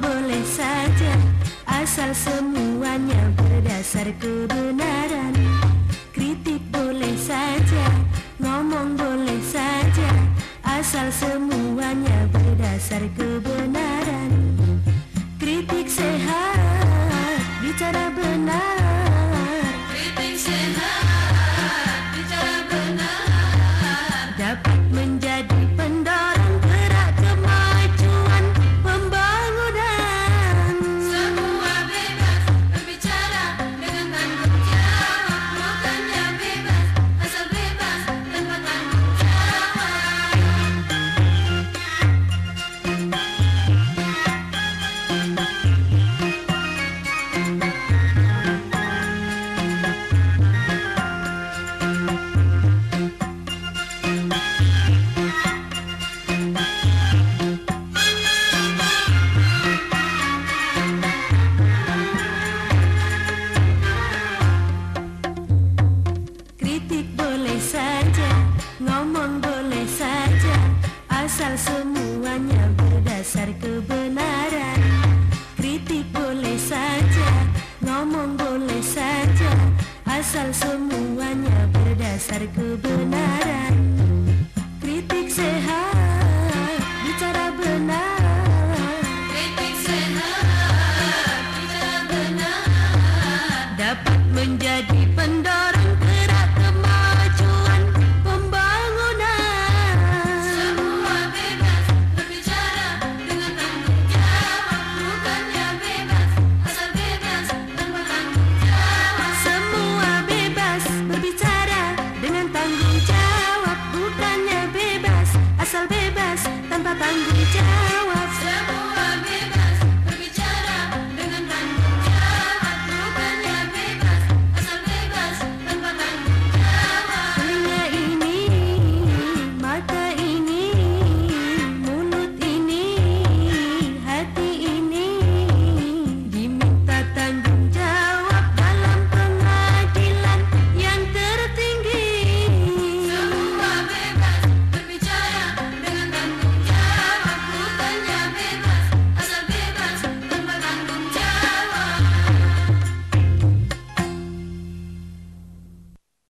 Boleh saja Asal semuanya berdasar kebenaran. Kritik boleh saja Ngomong boleh saja Asal semuanya berdasar kebenaran. Kritik sehat Bicara benar. Kritik sehat, bicara benar. Dapat boleh saja, ngomong boleh saja Asal semuanya berdasar kebenaran. Kritik boleh saja, ngomong boleh saja Asal semuanya berdasar kebenaran